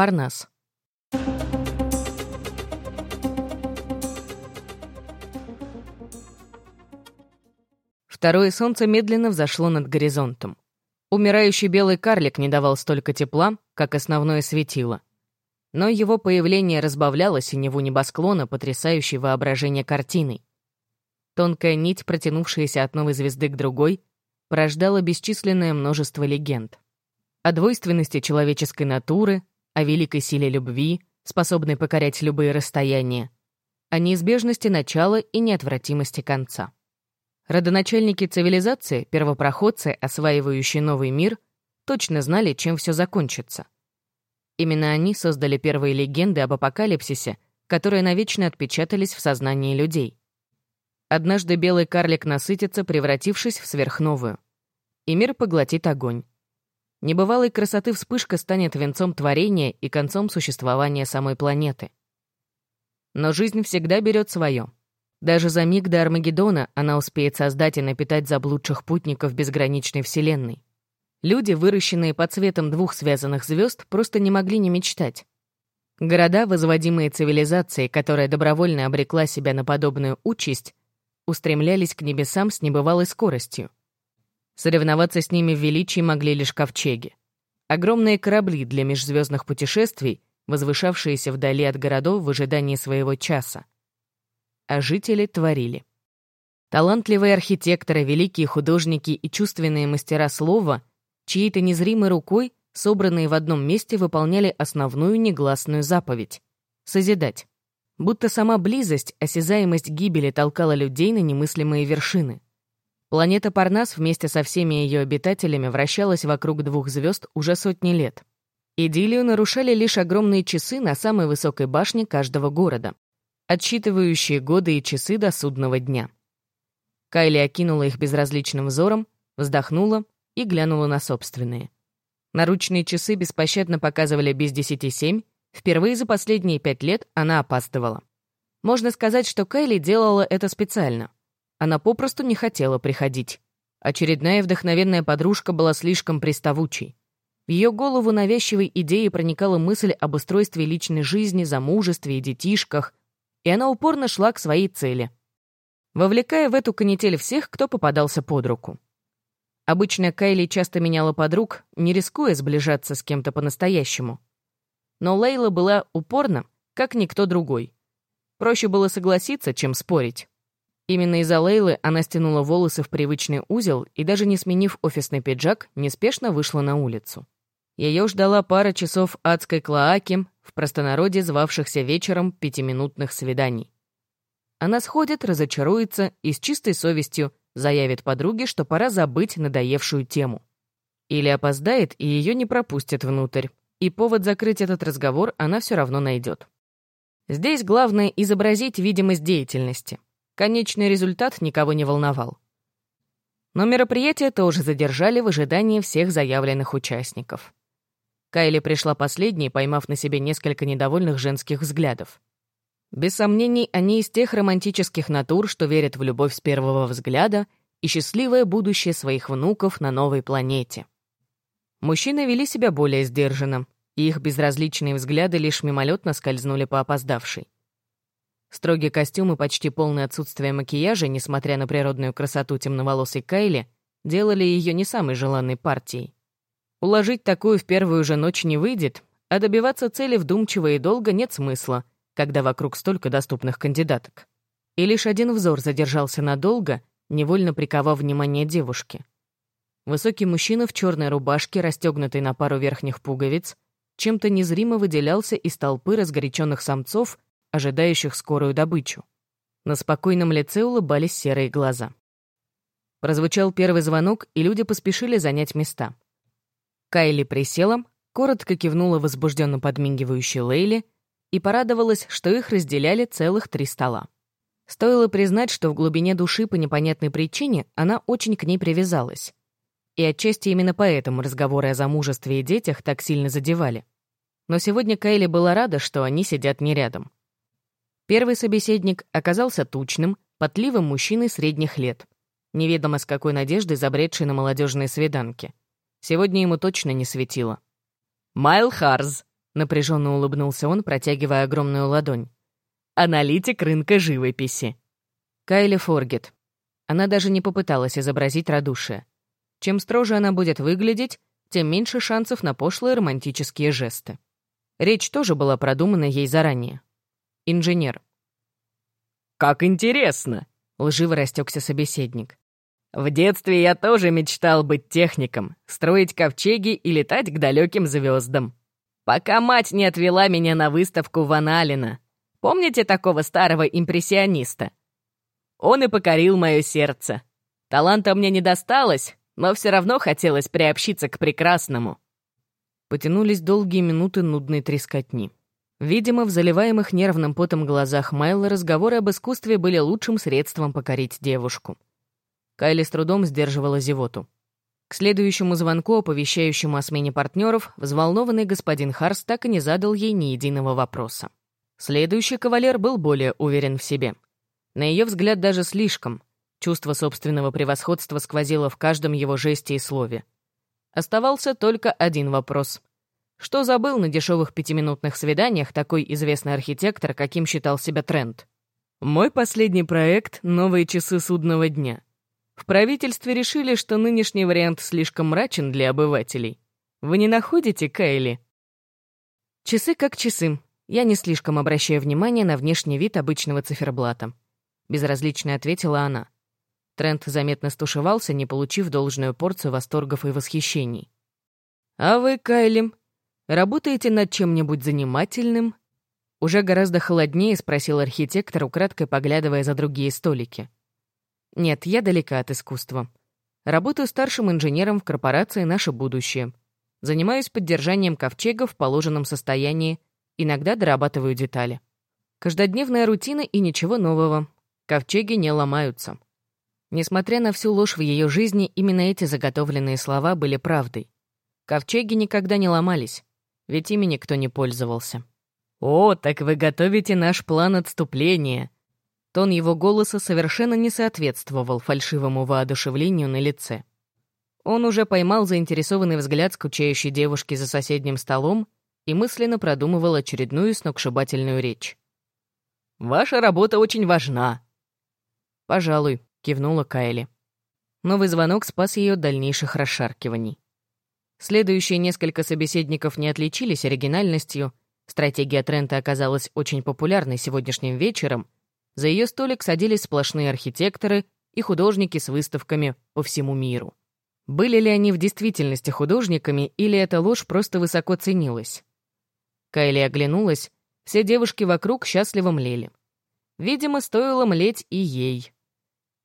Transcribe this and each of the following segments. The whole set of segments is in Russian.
Парнас. Второе солнце медленно взошло над горизонтом. Умирающий белый карлик не давал столько тепла, как основное светило. Но его появление разбавляло синеву небосклона, потрясающей воображение картиной. Тонкая нить, протянувшаяся от новой звезды к другой, порождала бесчисленное множество легенд. О двойственности человеческой натуры, о великой силе любви, способной покорять любые расстояния, о неизбежности начала и неотвратимости конца. Родоначальники цивилизации, первопроходцы, осваивающие новый мир, точно знали, чем все закончится. Именно они создали первые легенды об апокалипсисе, которые навечно отпечатались в сознании людей. Однажды белый карлик насытится, превратившись в сверхновую. И мир поглотит огонь. Небывалой красоты вспышка станет венцом творения и концом существования самой планеты. Но жизнь всегда берет свое. Даже за миг до Армагеддона она успеет создать и напитать заблудших путников безграничной Вселенной. Люди, выращенные под цветом двух связанных звезд, просто не могли не мечтать. Города, возводимые цивилизацией, которая добровольно обрекла себя на подобную участь, устремлялись к небесам с небывалой скоростью. Соревноваться с ними в величии могли лишь ковчеги. Огромные корабли для межзвездных путешествий, возвышавшиеся вдали от городов в ожидании своего часа а жители творили. Талантливые архитекторы, великие художники и чувственные мастера слова, чьей-то незримой рукой, собранные в одном месте, выполняли основную негласную заповедь — созидать. Будто сама близость, осязаемость гибели толкала людей на немыслимые вершины. Планета Парнас вместе со всеми ее обитателями вращалась вокруг двух звезд уже сотни лет. Идиллию нарушали лишь огромные часы на самой высокой башне каждого города отсчитывающие годы и часы до судного дня. Кайли окинула их безразличным взором, вздохнула и глянула на собственные. Наручные часы беспощадно показывали без десяти семь, впервые за последние пять лет она опаздывала. Можно сказать, что Кайли делала это специально. Она попросту не хотела приходить. Очередная вдохновенная подружка была слишком приставучей. В ее голову навязчивой идеей проникала мысль об устройстве личной жизни, замужестве и детишках, и она упорно шла к своей цели, вовлекая в эту канитель всех, кто попадался под руку. Обычно Кайли часто меняла подруг, не рискуя сближаться с кем-то по-настоящему. Но Лейла была упорна, как никто другой. Проще было согласиться, чем спорить. Именно из-за Лейлы она стянула волосы в привычный узел и, даже не сменив офисный пиджак, неспешно вышла на улицу. Ее ждала пара часов адской клоаки, в простонародье звавшихся вечером пятиминутных свиданий. Она сходит, разочаруется и с чистой совестью заявит подруге, что пора забыть надоевшую тему. Или опоздает, и ее не пропустят внутрь, и повод закрыть этот разговор она все равно найдет. Здесь главное изобразить видимость деятельности. Конечный результат никого не волновал. Но мероприятие тоже задержали в ожидании всех заявленных участников. Кайли пришла последней, поймав на себе несколько недовольных женских взглядов. Без сомнений, они из тех романтических натур, что верят в любовь с первого взгляда и счастливое будущее своих внуков на новой планете. Мужчины вели себя более сдержанно, и их безразличные взгляды лишь мимолетно скользнули по опоздавшей. Строгий костюм и почти полное отсутствие макияжа, несмотря на природную красоту темноволосой Кайли, делали ее не самой желанной партией. Уложить такую в первую же ночь не выйдет, а добиваться цели вдумчиво и долго нет смысла, когда вокруг столько доступных кандидаток. И лишь один взор задержался надолго, невольно приковав внимание девушки. Высокий мужчина в черной рубашке, расстегнутой на пару верхних пуговиц, чем-то незримо выделялся из толпы разгоряченных самцов, ожидающих скорую добычу. На спокойном лице улыбались серые глаза. Прозвучал первый звонок, и люди поспешили занять места. Кайли присела, коротко кивнула возбужденно подмигивающей Лейли и порадовалась, что их разделяли целых три стола. Стоило признать, что в глубине души по непонятной причине она очень к ней привязалась. И отчасти именно поэтому разговоры о замужестве и детях так сильно задевали. Но сегодня Кайли была рада, что они сидят не рядом. Первый собеседник оказался тучным, потливым мужчиной средних лет, неведомо с какой надеждой забредший на молодежные свиданки — Сегодня ему точно не светило. «Майл Харз», напряженно улыбнулся он, протягивая огромную ладонь. «Аналитик рынка живописи». Кайли Форгет. Она даже не попыталась изобразить радушие. Чем строже она будет выглядеть, тем меньше шансов на пошлые романтические жесты. Речь тоже была продумана ей заранее. Инженер. «Как интересно!» — лживо растекся собеседник. «В детстве я тоже мечтал быть техником, строить ковчеги и летать к далеким звездам. Пока мать не отвела меня на выставку Ван Алина. Помните такого старого импрессиониста? Он и покорил мое сердце. Таланта мне не досталось, но все равно хотелось приобщиться к прекрасному». Потянулись долгие минуты нудной трескотни. Видимо, в заливаемых нервным потом глазах Майла разговоры об искусстве были лучшим средством покорить девушку. Кайли с трудом сдерживала зевоту. К следующему звонку, оповещающему о смене партнеров, взволнованный господин Харс так и не задал ей ни единого вопроса. Следующий кавалер был более уверен в себе. На ее взгляд даже слишком. Чувство собственного превосходства сквозило в каждом его жесте и слове. Оставался только один вопрос. Что забыл на дешевых пятиминутных свиданиях такой известный архитектор, каким считал себя Трент? Мой последний проект — новые часы судного дня. В правительстве решили, что нынешний вариант слишком мрачен для обывателей. Вы не находите, Кайли? Часы как часы. Я не слишком обращаю внимание на внешний вид обычного циферблата. Безразлично ответила она. Трент заметно стушевался, не получив должную порцию восторгов и восхищений. «А вы, Кайли, Работаете над чем-нибудь занимательным?» Уже гораздо холоднее спросил архитектор, украдкой поглядывая за другие столики. «Нет, я далека от искусства. Работаю старшим инженером в корпорации «Наше будущее». Занимаюсь поддержанием ковчега в положенном состоянии, иногда дорабатываю детали. Каждодневная рутина и ничего нового. Ковчеги не ломаются. Несмотря на всю ложь в ее жизни, именно эти заготовленные слова были правдой. Ковчеги никогда не ломались ведь ими никто не пользовался. «О, так вы готовите наш план отступления!» Тон его голоса совершенно не соответствовал фальшивому воодушевлению на лице. Он уже поймал заинтересованный взгляд скучающей девушки за соседним столом и мысленно продумывал очередную сногсшибательную речь. «Ваша работа очень важна». «Пожалуй», — кивнула Кайли. Новый звонок спас ее от дальнейших расшаркиваний. Следующие несколько собеседников не отличились оригинальностью, стратегия Трента оказалась очень популярной сегодняшним вечером, за ее столик садились сплошные архитекторы и художники с выставками по всему миру. Были ли они в действительности художниками, или эта ложь просто высоко ценилась? Кайли оглянулась, все девушки вокруг счастливо млели. Видимо, стоило млеть и ей.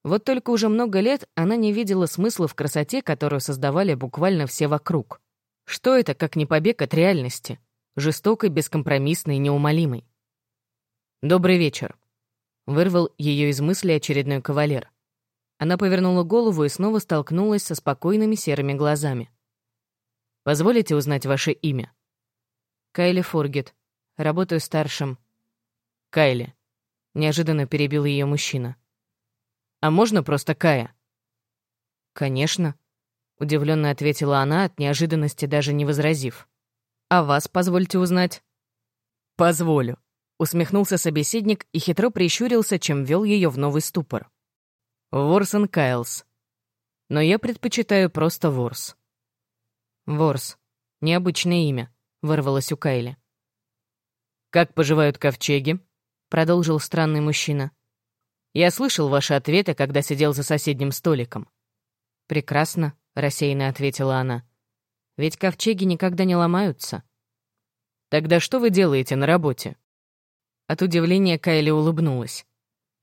Вот только уже много лет она не видела смысла в красоте, которую создавали буквально все вокруг. Что это, как не побег от реальности? Жестокой, бескомпромиссной, неумолимой. «Добрый вечер», — вырвал ее из мысли очередной кавалер. Она повернула голову и снова столкнулась со спокойными серыми глазами. «Позволите узнать ваше имя?» «Кайли Форгет. Работаю старшим». «Кайли», — неожиданно перебил ее мужчина. А можно просто Кая?» «Конечно», — удивленно ответила она, от неожиданности даже не возразив. «А вас позвольте узнать?» «Позволю», — усмехнулся собеседник и хитро прищурился, чем вел ее в новый ступор. «Ворсон Кайлс. Но я предпочитаю просто Ворс». «Ворс. Необычное имя», — вырвалось у Кайли. «Как поживают ковчеги?» — продолжил странный мужчина. Я слышал ваши ответы, когда сидел за соседним столиком». «Прекрасно», — рассеянно ответила она. «Ведь ковчеги никогда не ломаются». «Тогда что вы делаете на работе?» От удивления Кайли улыбнулась.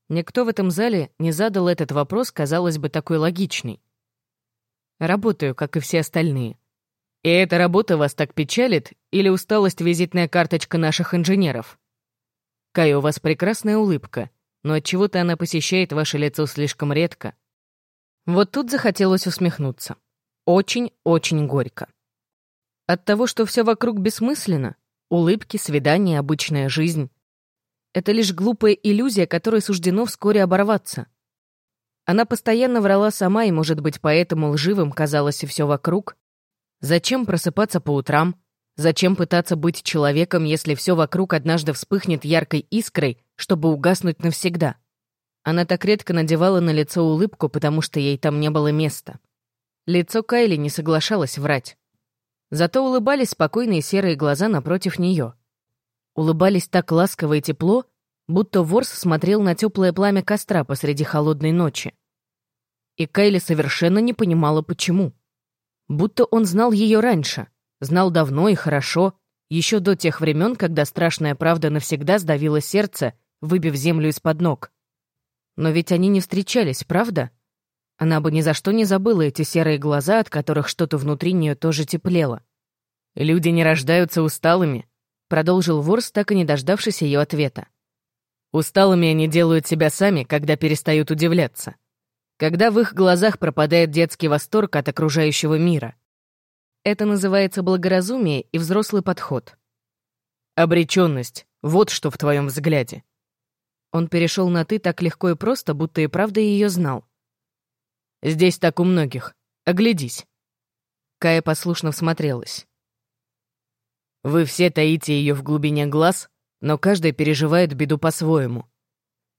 Никто в этом зале не задал этот вопрос, казалось бы, такой логичный. «Работаю, как и все остальные». «И эта работа вас так печалит, или усталость визитная карточка наших инженеров?» «Кай, у вас прекрасная улыбка но от чего то она посещает ваше лицо слишком редко. Вот тут захотелось усмехнуться. Очень-очень горько. От того, что все вокруг бессмысленно, улыбки, свидания, обычная жизнь — это лишь глупая иллюзия, которой суждено вскоре оборваться. Она постоянно врала сама, и, может быть, поэтому лживым казалось и все вокруг. Зачем просыпаться по утрам, Зачем пытаться быть человеком, если все вокруг однажды вспыхнет яркой искрой, чтобы угаснуть навсегда? Она так редко надевала на лицо улыбку, потому что ей там не было места. Лицо Кайли не соглашалось врать. Зато улыбались спокойные серые глаза напротив нее. Улыбались так ласково и тепло, будто Ворс смотрел на теплое пламя костра посреди холодной ночи. И Кайли совершенно не понимала, почему. Будто он знал ее раньше, знал давно и хорошо, еще до тех времен, когда страшная правда навсегда сдавила сердце, выбив землю из-под ног. Но ведь они не встречались, правда? Она бы ни за что не забыла эти серые глаза, от которых что-то внутри нее тоже теплело. «Люди не рождаются усталыми», — продолжил Ворс, так и не дождавшись ее ответа. «Усталыми они делают себя сами, когда перестают удивляться. Когда в их глазах пропадает детский восторг от окружающего мира. Это называется благоразумие и взрослый подход. Обреченность — вот что в твоем взгляде. Он перешел на «ты» так легко и просто, будто и правда ее знал. «Здесь так у многих. Оглядись». Кая послушно всмотрелась. «Вы все таите ее в глубине глаз, но каждый переживает беду по-своему.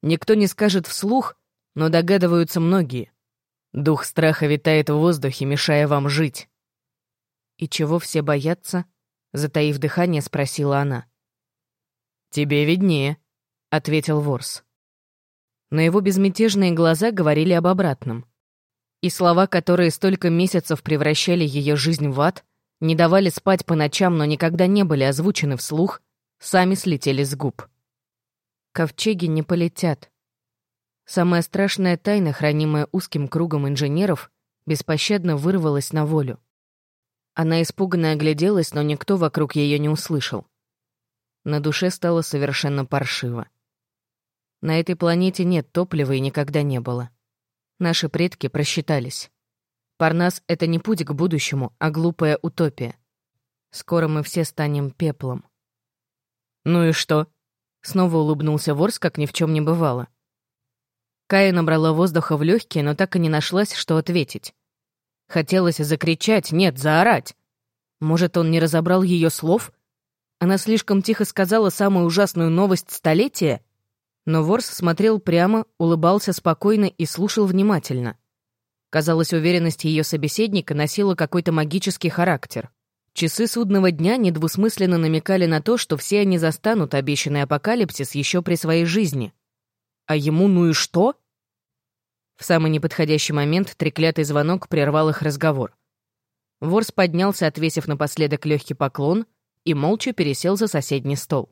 Никто не скажет вслух, но догадываются многие. Дух страха витает в воздухе, мешая вам жить». «И чего все боятся?» — затаив дыхание, спросила она. «Тебе виднее», ответил Ворс. Но его безмятежные глаза говорили об обратном. И слова, которые столько месяцев превращали ее жизнь в ад, не давали спать по ночам, но никогда не были озвучены вслух, сами слетели с губ. Ковчеги не полетят. Самая страшная тайна, хранимая узким кругом инженеров, беспощадно вырвалась на волю. Она испуганно огляделась, но никто вокруг ее не услышал. На душе стало совершенно паршиво. На этой планете нет топлива и никогда не было. Наши предки просчитались. Парнас — это не путь к будущему, а глупая утопия. Скоро мы все станем пеплом. «Ну и что?» — снова улыбнулся Ворс, как ни в чем не бывало. Кая набрала воздуха в легкие, но так и не нашлась, что ответить. Хотелось закричать, нет, заорать. Может, он не разобрал ее слов? Она слишком тихо сказала самую ужасную новость столетия? Но Ворс смотрел прямо, улыбался спокойно и слушал внимательно. Казалось, уверенность ее собеседника носила какой-то магический характер. Часы судного дня недвусмысленно намекали на то, что все они застанут обещанный апокалипсис еще при своей жизни. А ему ну и что? В самый неподходящий момент треклятый звонок прервал их разговор. Ворс поднялся, отвесив напоследок легкий поклон, и молча пересел за соседний стол.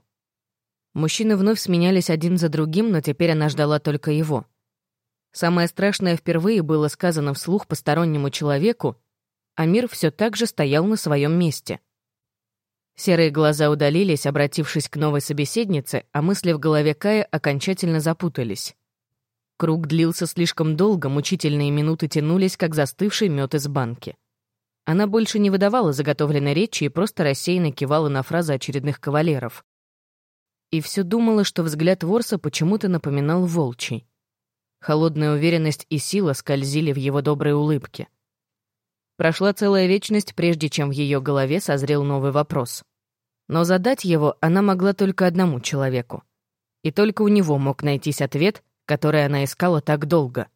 Мужчины вновь сменялись один за другим, но теперь она ждала только его. Самое страшное впервые было сказано вслух постороннему человеку, а мир все так же стоял на своем месте. Серые глаза удалились, обратившись к новой собеседнице, а мысли в голове Кая окончательно запутались. Круг длился слишком долго, мучительные минуты тянулись, как застывший мед из банки. Она больше не выдавала заготовленной речи и просто рассеянно кивала на фразы очередных кавалеров и все думала, что взгляд Ворса почему-то напоминал волчий. Холодная уверенность и сила скользили в его доброй улыбке. Прошла целая вечность, прежде чем в ее голове созрел новый вопрос. Но задать его она могла только одному человеку. И только у него мог найтись ответ, который она искала так долго.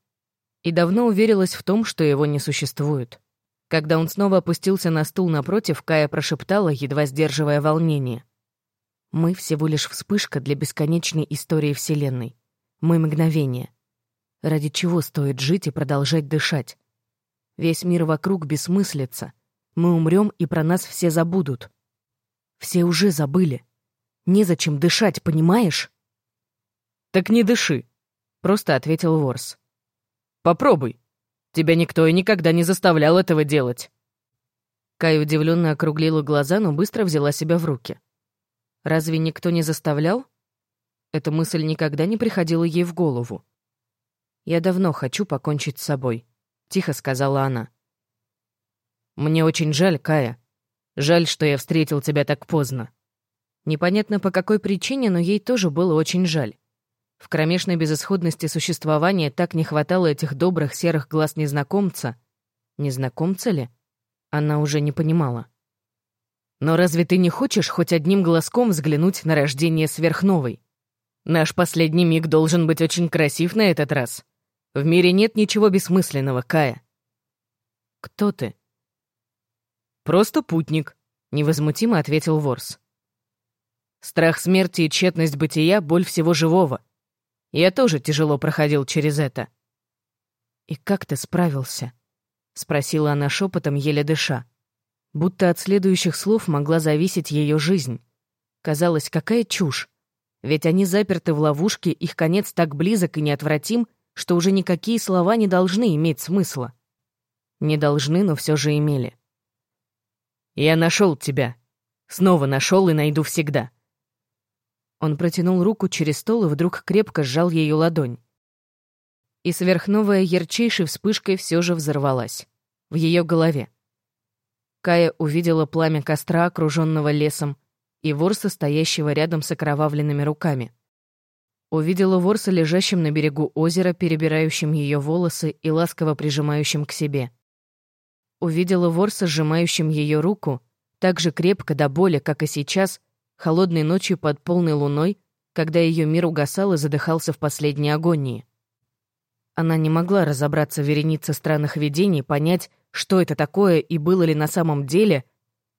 И давно уверилась в том, что его не существует. Когда он снова опустился на стул напротив, Кая прошептала, едва сдерживая волнение — мы всего лишь вспышка для бесконечной истории Вселенной. Мы мгновение. Ради чего стоит жить и продолжать дышать? Весь мир вокруг бессмыслится. Мы умрем, и про нас все забудут. Все уже забыли. Незачем дышать, понимаешь? «Так не дыши», — просто ответил Ворс. «Попробуй. Тебя никто и никогда не заставлял этого делать». Кай удивленно округлила глаза, но быстро взяла себя в руки. Разве никто не заставлял? Эта мысль никогда не приходила ей в голову. «Я давно хочу покончить с собой», — тихо сказала она. «Мне очень жаль, Кая. Жаль, что я встретил тебя так поздно». Непонятно по какой причине, но ей тоже было очень жаль. В кромешной безысходности существования так не хватало этих добрых серых глаз незнакомца. Незнакомца ли? Она уже не понимала. Но разве ты не хочешь хоть одним глазком взглянуть на рождение сверхновой? Наш последний миг должен быть очень красив на этот раз. В мире нет ничего бессмысленного, Кая. Кто ты? Просто путник, невозмутимо ответил Ворс. Страх смерти и тщетность бытия — боль всего живого. Я тоже тяжело проходил через это. «И как ты справился?» — спросила она шепотом, еле дыша. Будто от следующих слов могла зависеть ее жизнь. Казалось, какая чушь. Ведь они заперты в ловушке, их конец так близок и неотвратим, что уже никакие слова не должны иметь смысла. Не должны, но все же имели. «Я нашел тебя. Снова нашел и найду всегда», он протянул руку через стол и вдруг крепко сжал ее ладонь. И сверхновая ярчайшей вспышкой все же взорвалась. В ее голове. Кая увидела пламя костра, окруженного лесом, и ворса, стоящего рядом с окровавленными руками. Увидела ворса, лежащим на берегу озера, перебирающим ее волосы и ласково прижимающим к себе. Увидела ворса, сжимающим ее руку, так же крепко до боли, как и сейчас, холодной ночью под полной луной, когда ее мир угасал и задыхался в последней агонии. Она не могла разобраться в веренице странных видений, понять, что это такое и было ли на самом деле,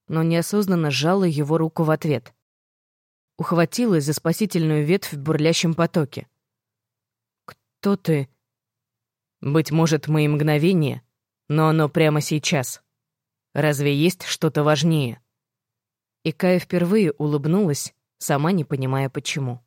но неосознанно сжала его руку в ответ. Ухватилась за спасительную ветвь в бурлящем потоке. «Кто ты?» «Быть может, мои мгновения, но оно прямо сейчас. Разве есть что-то важнее?» И Кая впервые улыбнулась, сама не понимая почему.